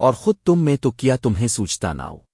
اور خود تم میں تو کیا تمہیں سوچتا نہ ہو۔